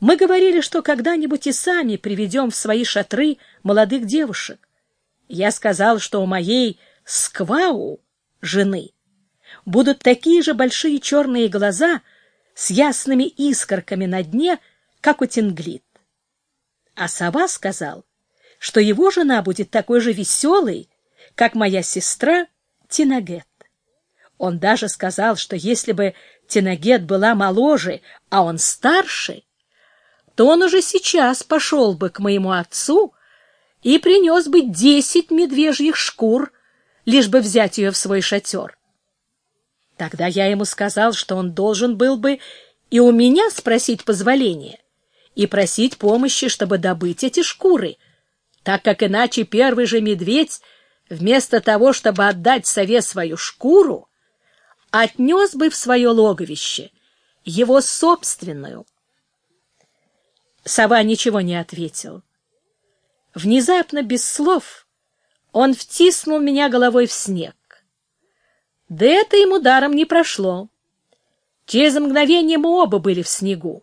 Мы говорили, что когда-нибудь и сами приведем в свои шатры молодых девушек. Я сказал, что у моей сквау, жены, будут такие же большие черные глаза с ясными искорками на дне, как у Тинглит. А сова сказал, что его жена будет такой же веселой, как моя сестра Тинагет. Он даже сказал, что если бы Тинагет была моложе, а он старше, то он уже сейчас пошел бы к моему отцу и принес бы десять медвежьих шкур, лишь бы взять ее в свой шатер. Тогда я ему сказал, что он должен был бы и у меня спросить позволения и просить помощи, чтобы добыть эти шкуры, так как иначе первый же медведь, вместо того, чтобы отдать сове свою шкуру, отнес бы в свое логовище его собственную. Сова ничего не ответил. Внезапно, без слов, он втиснул меня головой в снег. Да это ему даром не прошло. Через мгновение мы оба были в снегу.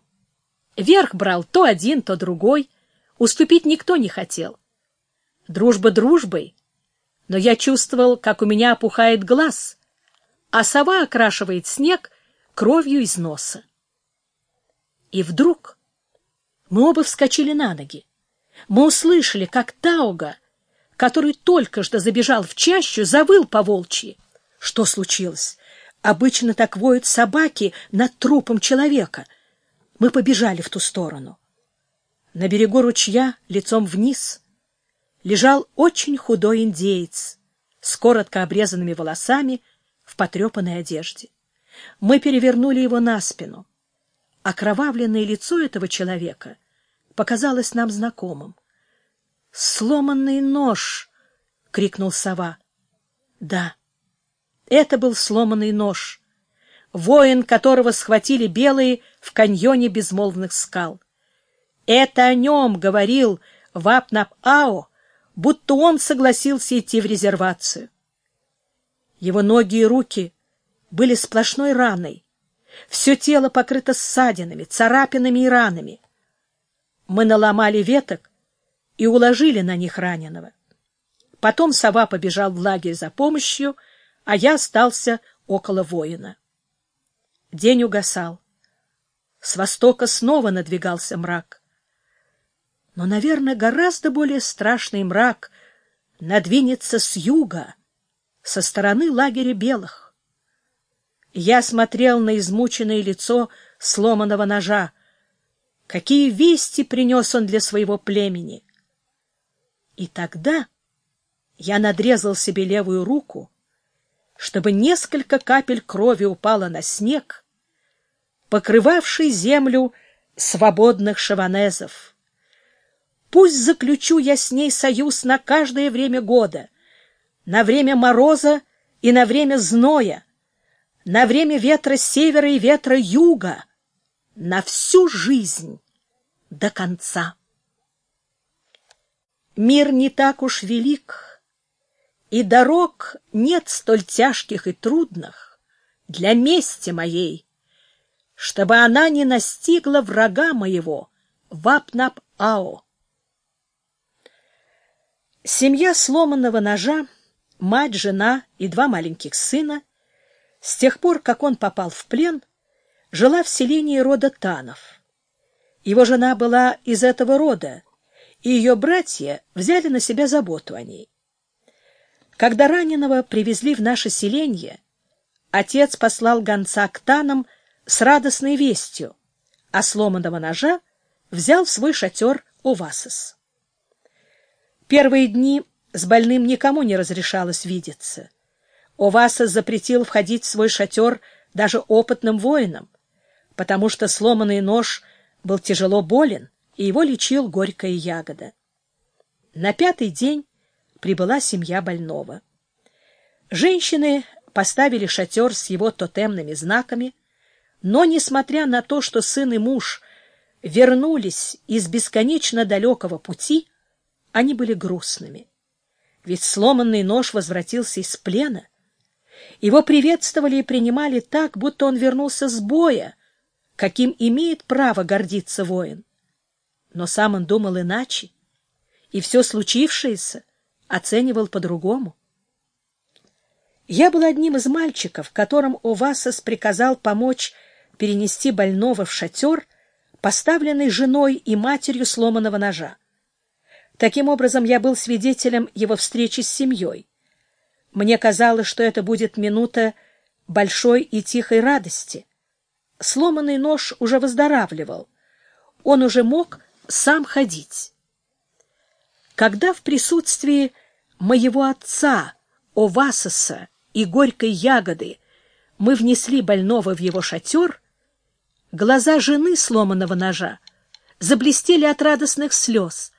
Верх брал то один, то другой. Уступить никто не хотел. Дружба дружбой, но я чувствовал, как у меня опухает глаз, а сова окрашивает снег кровью из носа. И вдруг мы оба вскочили на ноги. Мы услышали, как Тауга, который только что забежал в чащу, завыл по волчьи. Что случилось? Обычно так воют собаки над трупом человека. Мы побежали в ту сторону. На берегу ручья, лицом вниз, лежал очень худой индеец с коротко обрезанными волосами в потрепанной одежде. Мы перевернули его на спину. Окровавленное лицо этого человека показалось нам знакомым. «Сломанный нож!» — крикнул сова. «Да, это был сломанный нож, воин которого схватили белые в каньоне безмолвных скал. Это о нем говорил Вапнап-Ао, будто он согласился идти в резервацию. Его ноги и руки были сплошной раной, все тело покрыто ссадинами, царапинами и ранами. Мы наломали веток и уложили на них раненого. Потом сова побежал в лагерь за помощью, а я остался около воина. День угасал. С востока снова надвигался мрак. Но, наверное, гораздо более страшный мрак надвинется с юга, со стороны лагеря белых. Я смотрел на измученное лицо сломанного ножа. Какие вести принес он для своего племени? И тогда я надрезал себе левую руку, чтобы несколько капель крови упало на снег, покрывавший землю свободных шаванезов. Пусть заключу я с ней союз на каждое время года, на время мороза и на время зноя, на время ветра севера и ветра юга, на всю жизнь до конца. Мир не так уж велик, и дорог нет столь тяжких и трудных для мести моей, чтобы она не настигла врага моего, Вапнап-Ао. Семья сломанного ножа, мать, жена и два маленьких сына с тех пор, как он попал в плен, жила в селении рода Танов. Его жена была из этого рода, и ее братья взяли на себя заботу о ней. Когда раненого привезли в наше селение, отец послал гонца к Танам с радостной вестью, а сломанного ножа взял в свой шатер Увасос. Первые дни с больным никому не разрешалось видеться — Оваса запретил входить в свой шатер даже опытным воинам, потому что сломанный нож был тяжело болен, и его лечил горькая ягода. На пятый день прибыла семья больного. Женщины поставили шатер с его тотемными знаками, но, несмотря на то, что сын и муж вернулись из бесконечно далекого пути, они были грустными. Ведь сломанный нож возвратился из плена — его приветствовали и принимали так, будто он вернулся с боя, каким имеет право гордиться воин. Но сам он думал иначе, и все случившееся оценивал по-другому. Я был одним из мальчиков, которым Овасос приказал помочь перенести больного в шатер, поставленный женой и матерью сломанного ножа. Таким образом, я был свидетелем его встречи с семьей. Мне казалось, что это будет минута большой и тихой радости. Сломанный нож уже выздоравливал. Он уже мог сам ходить. Когда в присутствии моего отца, Овасоса и горькой ягоды мы внесли больного в его шатер, глаза жены сломанного ножа заблестели от радостных слез,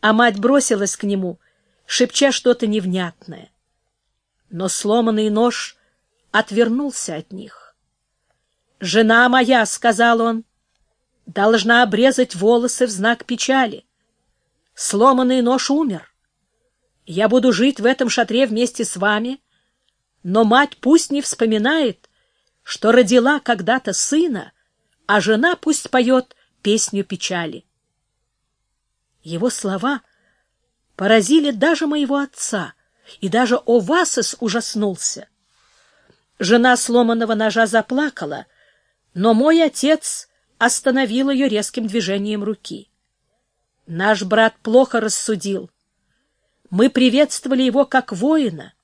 а мать бросилась к нему, шепча что-то невнятное. Но сломанный нож отвернулся от них. «Жена моя», — сказал он, — «должна обрезать волосы в знак печали. Сломанный нож умер. Я буду жить в этом шатре вместе с вами, но мать пусть не вспоминает, что родила когда-то сына, а жена пусть поет песню печали. Его слова поразили даже моего отца, и даже Овасос ужаснулся. Жена сломанного ножа заплакала, но мой отец остановил ее резким движением руки. Наш брат плохо рассудил. Мы приветствовали его как воина.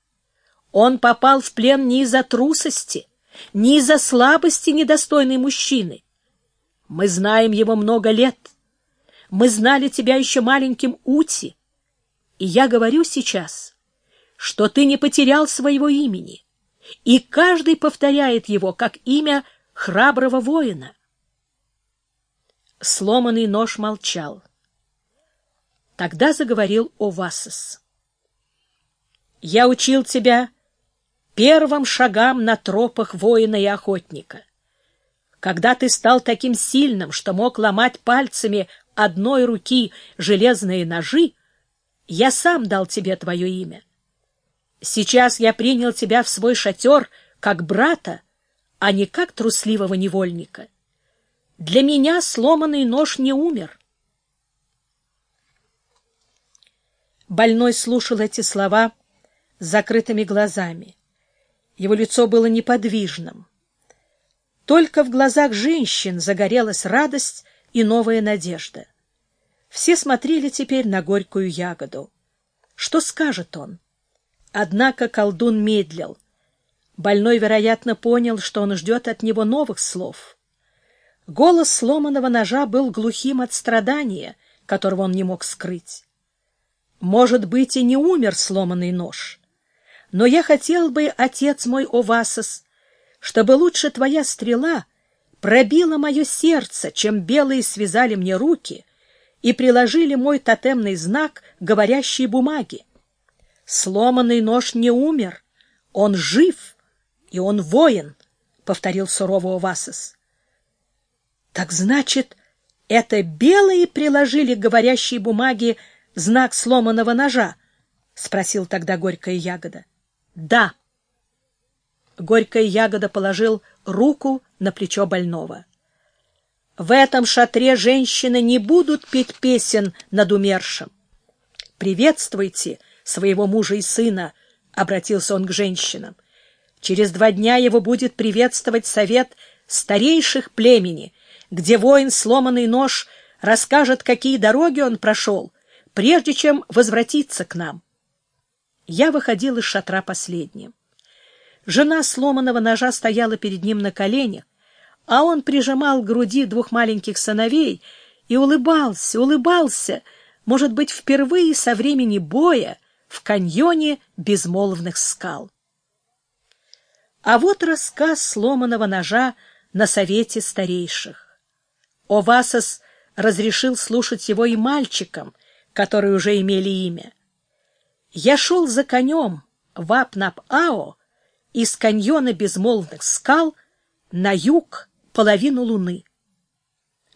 Он попал в плен не из-за трусости, не из-за слабости недостойной мужчины. Мы знаем его много лет. Мы знали тебя еще маленьким Ути. И я говорю сейчас, что ты не потерял своего имени, и каждый повторяет его как имя храброго воина. Сломанный нож молчал. Тогда заговорил Овасос. «Я учил тебя первым шагам на тропах воина и охотника. Когда ты стал таким сильным, что мог ломать пальцами одной руки железные ножи, я сам дал тебе твое имя. Сейчас я принял тебя в свой шатер как брата, а не как трусливого невольника. Для меня сломанный нож не умер. Больной слушал эти слова с закрытыми глазами. Его лицо было неподвижным. Только в глазах женщин загорелась радость и новая надежда. Все смотрели теперь на горькую ягоду. Что скажет он? Однако колдун медлил. Больной, вероятно, понял, что он ждет от него новых слов. Голос сломанного ножа был глухим от страдания, которого он не мог скрыть. Может быть, и не умер сломанный нож. Но я хотел бы, отец мой Овасос, чтобы лучше твоя стрела пробила мое сердце, чем белые связали мне руки и приложили мой тотемный знак говорящей бумаги. Сломанный нож не умер, он жив, и он воин, — повторил сурово Овасос. — Так значит, это белые приложили к говорящей бумаге знак сломанного ножа? — спросил тогда горькая ягода. Да. Горькая ягода положил руку на плечо больного. В этом шатре женщины не будут петь песен над умершим. Приветствуйте своего мужа и сына, обратился он к женщинам. Через два дня его будет приветствовать совет старейших племени, где воин сломанный нож расскажет, какие дороги он прошел, прежде чем возвратиться к нам. Я выходил из шатра последним. Жена сломанного ножа стояла перед ним на коленях, а он прижимал к груди двух маленьких сыновей и улыбался, улыбался, может быть, впервые со времени боя в каньоне безмолвных скал. А вот рассказ сломанного ножа на совете старейших. Овасос разрешил слушать его и мальчикам, которые уже имели имя. Я шел за конем в Апнап-Ао из каньона безмолвных скал на юг половину луны.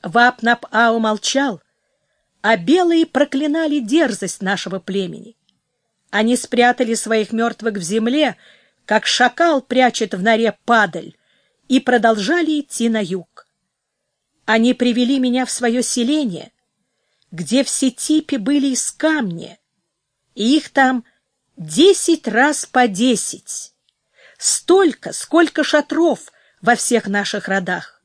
Вапнап-Ао молчал, а белые проклинали дерзость нашего племени. Они спрятали своих мертвых в земле, как шакал прячет в норе падаль, и продолжали идти на юг. Они привели меня в свое селение, где все типи были из камня, и их там десять раз по десять, столько, сколько шатров во всех наших родах.